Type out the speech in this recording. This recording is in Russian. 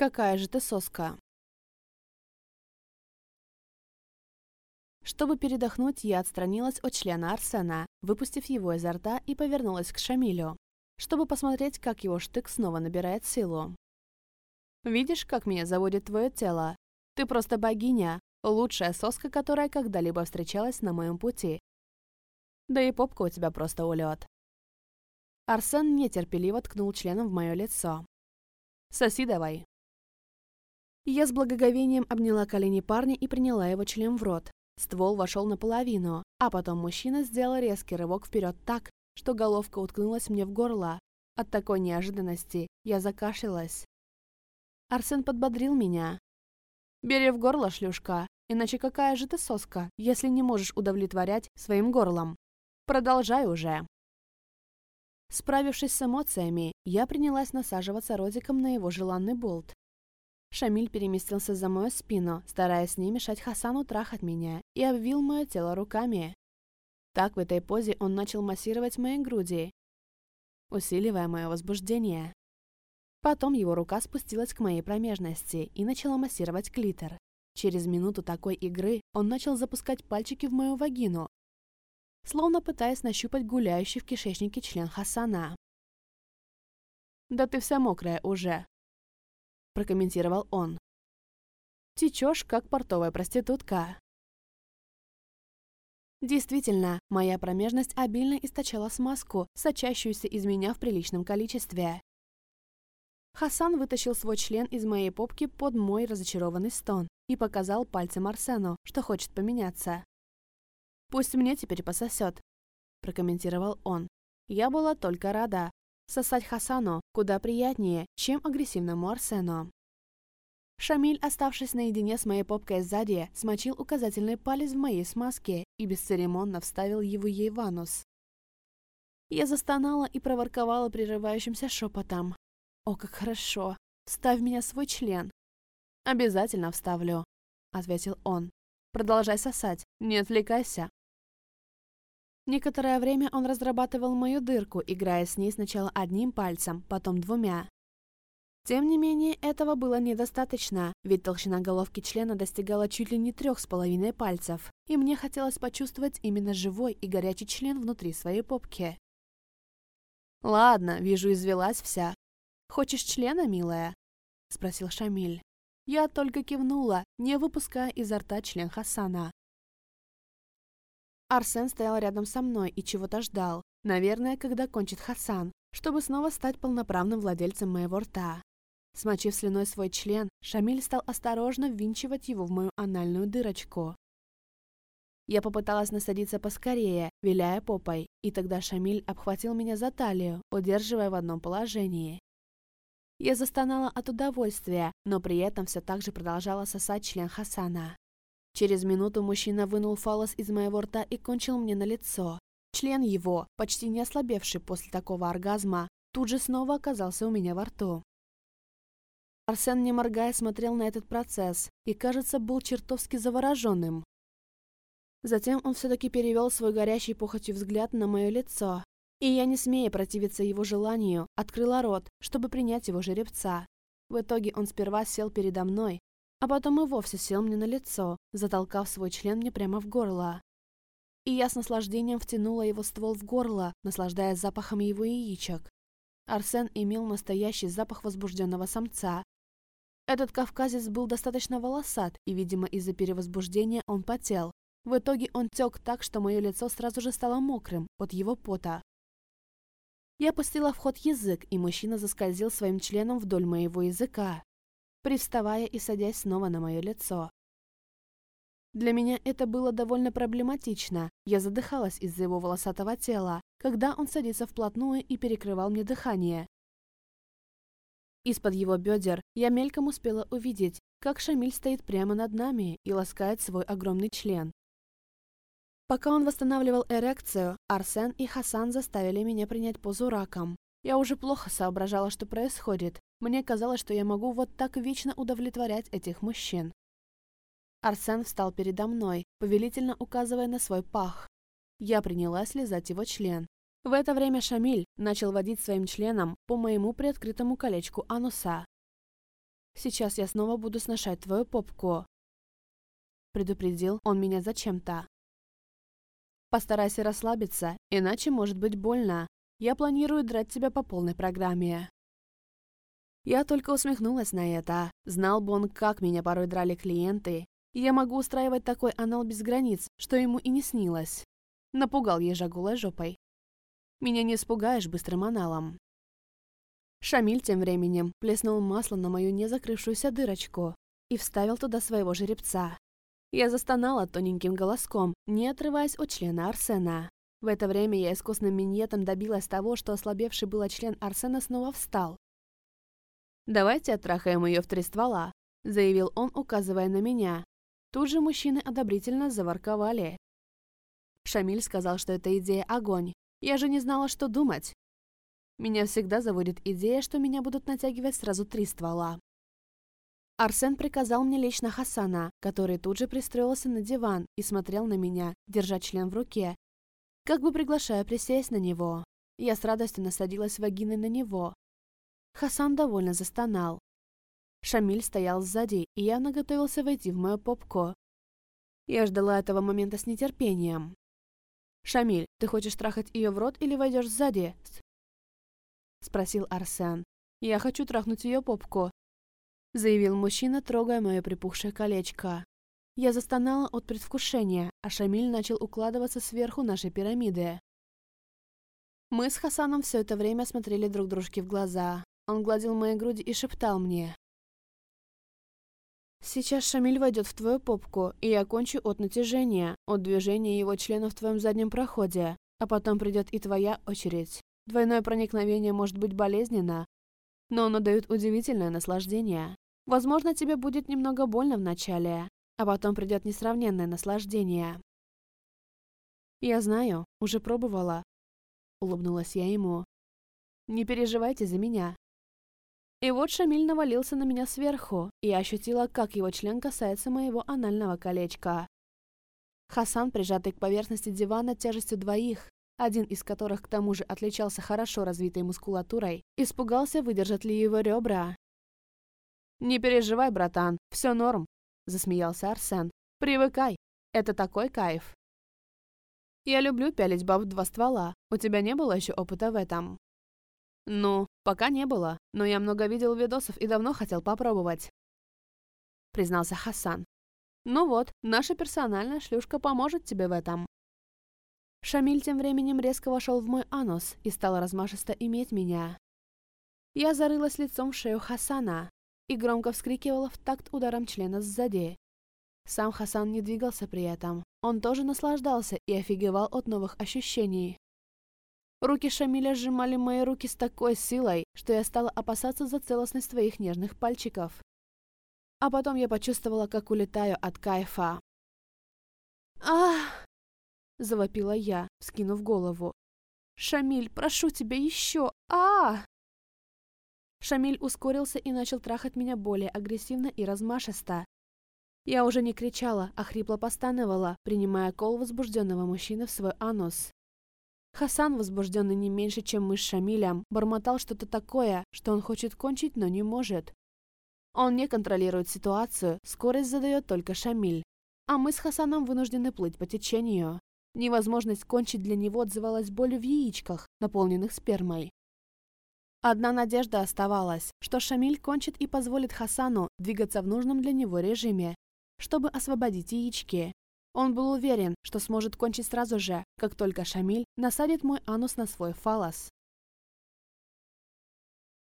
Какая же ты соска. Чтобы передохнуть, я отстранилась от члена Арсена, выпустив его изо рта и повернулась к Шамилю, чтобы посмотреть, как его штык снова набирает силу. «Видишь, как меня заводит твое тело? Ты просто богиня, лучшая соска, которая когда-либо встречалась на моем пути. Да и попка у тебя просто улет». Арсен нетерпеливо ткнул членом в мое лицо. «Соси давай, я с благоговением обняла колени парня и приняла его член в рот. Ствол вошел наполовину, а потом мужчина сделал резкий рывок вперед так, что головка уткнулась мне в горло. От такой неожиданности я закашлялась. Арсен подбодрил меня. «Бери в горло, шлюшка, иначе какая же ты соска, если не можешь удовлетворять своим горлом? Продолжай уже!» Справившись с эмоциями, я принялась насаживаться розиком на его желанный болт. Шамиль переместился за мою спину, стараясь не мешать Хасану трахать меня, и обвил мое тело руками. Так в этой позе он начал массировать мои груди, усиливая мое возбуждение. Потом его рука спустилась к моей промежности и начала массировать клитор. Через минуту такой игры он начал запускать пальчики в мою вагину, словно пытаясь нащупать гуляющий в кишечнике член Хасана. «Да ты вся мокрая уже!» прокомментировал он. «Течешь, как портовая проститутка». Действительно, моя промежность обильно источала смазку, сочащуюся из меня в приличном количестве. Хасан вытащил свой член из моей попки под мой разочарованный стон и показал пальцем Арсену, что хочет поменяться. «Пусть мне теперь пососет», – прокомментировал он. Я была только рада, Сосать Хасану куда приятнее, чем агрессивному Арсену. Шамиль, оставшись наедине с моей попкой сзади, смочил указательный палец в моей смазке и бесцеремонно вставил его ей в анус. Я застонала и проворковала прерывающимся шепотом. «О, как хорошо! Вставь меня свой член!» «Обязательно вставлю», — ответил он. «Продолжай сосать, не отвлекайся, Некоторое время он разрабатывал мою дырку, играя с ней сначала одним пальцем, потом двумя. Тем не менее, этого было недостаточно, ведь толщина головки члена достигала чуть ли не трех с половиной пальцев, и мне хотелось почувствовать именно живой и горячий член внутри своей попки. «Ладно, вижу, извелась вся. Хочешь члена, милая?» — спросил Шамиль. Я только кивнула, не выпуская изо рта член Хасана. Арсен стоял рядом со мной и чего-то ждал, наверное, когда кончит Хасан, чтобы снова стать полноправным владельцем моего рта. Смочив слюной свой член, Шамиль стал осторожно ввинчивать его в мою анальную дырочку. Я попыталась насадиться поскорее, виляя попой, и тогда Шамиль обхватил меня за талию, удерживая в одном положении. Я застонала от удовольствия, но при этом все так же продолжала сосать член Хасана. Через минуту мужчина вынул фалос из моего рта и кончил мне на лицо. Член его, почти не ослабевший после такого оргазма, тут же снова оказался у меня во рту. Арсен, не моргая, смотрел на этот процесс и, кажется, был чертовски завороженным. Затем он все-таки перевел свой горящий похотью взгляд на мое лицо, и я, не смея противиться его желанию, открыла рот, чтобы принять его жеребца. В итоге он сперва сел передо мной, а потом и вовсе сел мне на лицо, затолкав свой член мне прямо в горло. И я с наслаждением втянула его ствол в горло, наслаждаясь запахом его яичек. Арсен имел настоящий запах возбужденного самца. Этот кавказец был достаточно волосат, и, видимо, из-за перевозбуждения он потел. В итоге он тек так, что мое лицо сразу же стало мокрым от его пота. Я пустила в ход язык, и мужчина заскользил своим членом вдоль моего языка приставая и садясь снова на мое лицо. Для меня это было довольно проблематично. Я задыхалась из-за его волосатого тела, когда он садится вплотную и перекрывал мне дыхание. Из-под его бедер я мельком успела увидеть, как Шамиль стоит прямо над нами и ласкает свой огромный член. Пока он восстанавливал эрекцию, Арсен и Хасан заставили меня принять позу раком. Я уже плохо соображала, что происходит, мне казалось, что я могу вот так вечно удовлетворять этих мужчин. Арсен встал передо мной, повелительно указывая на свой пах. Я принялась лизать его член. В это время Шамиль начал водить своим членом по моему приоткрытому колечку ануса. «Сейчас я снова буду сношать твою попку», — предупредил он меня зачем-то. «Постарайся расслабиться, иначе может быть больно. Я планирую драть тебя по полной программе». Я только усмехнулась на это. Знал бы он, как меня порой драли клиенты. И я могу устраивать такой анал без границ, что ему и не снилось. Напугал ежа голой жопой. Меня не испугаешь быстрым аналом. Шамиль тем временем плеснул масло на мою незакрывшуюся дырочку и вставил туда своего жеребца. Я застонала тоненьким голоском, не отрываясь от члена Арсена. В это время я искусным миньетом добилась того, что ослабевший было член Арсена снова встал, «Давайте оттрахаем ее в три ствола», — заявил он, указывая на меня. Тут же мужчины одобрительно заворковали. Шамиль сказал, что эта идея огонь. Я же не знала, что думать. Меня всегда заводит идея, что меня будут натягивать сразу три ствола. Арсен приказал мне лечь на Хасана, который тут же пристроился на диван и смотрел на меня, держа член в руке, как бы приглашая присесть на него. Я с радостью насадилась вагиной на него, Хасан довольно застонал. Шамиль стоял сзади и я наготовился войти в мое попко. Я ждала этого момента с нетерпением. «Шамиль, ты хочешь трахать ее в рот или войдешь сзади?» Спросил Арсен. «Я хочу трахнуть ее попку», заявил мужчина, трогая мое припухшее колечко. Я застонала от предвкушения, а Шамиль начал укладываться сверху нашей пирамиды. Мы с Хасаном все это время смотрели друг дружке в глаза. Он гладил мои груди и шептал мне. «Сейчас Шамиль войдет в твою попку, и я кончу от натяжения, от движения его члена в твоем заднем проходе, а потом придет и твоя очередь. Двойное проникновение может быть болезненно, но оно дает удивительное наслаждение. Возможно, тебе будет немного больно вначале, а потом придет несравненное наслаждение». «Я знаю, уже пробовала», — улыбнулась я ему. «Не переживайте за меня, и вот Шамиль навалился на меня сверху, и я ощутила, как его член касается моего анального колечка. Хасан, прижатый к поверхности дивана тяжестью двоих, один из которых к тому же отличался хорошо развитой мускулатурой, испугался, выдержат ли его ребра. «Не переживай, братан, все норм», — засмеялся Арсен. «Привыкай, это такой кайф». «Я люблю пялить баб в два ствола, у тебя не было еще опыта в этом». «Ну, «Пока не было, но я много видел видосов и давно хотел попробовать», — признался Хасан. «Ну вот, наша персональная шлюшка поможет тебе в этом». Шамиль тем временем резко вошел в мой анус и стал размашисто иметь меня. Я зарылась лицом в шею Хасана и громко вскрикивала в такт ударом члена сзади. Сам Хасан не двигался при этом. Он тоже наслаждался и офигевал от новых ощущений. Руки Шамиля сжимали мои руки с такой силой, что я стала опасаться за целостность своих нежных пальчиков. А потом я почувствовала, как улетаю от кайфа. «Ах!» – завопила я, вскинув голову. «Шамиль, прошу тебя еще! а, -а Шамиль ускорился и начал трахать меня более агрессивно и размашисто. Я уже не кричала, а хрипло постановала, принимая кол возбужденного мужчины в свой анус. Хасан, возбужденный не меньше, чем мы с Шамилем, бормотал что-то такое, что он хочет кончить, но не может. Он не контролирует ситуацию, скорость задает только Шамиль. А мы с Хасаном вынуждены плыть по течению. Невозможность кончить для него отзывалась болью в яичках, наполненных спермой. Одна надежда оставалась, что Шамиль кончит и позволит Хасану двигаться в нужном для него режиме, чтобы освободить яички. Он был уверен, что сможет кончить сразу же, как только Шамиль насадит мой анус на свой фалос.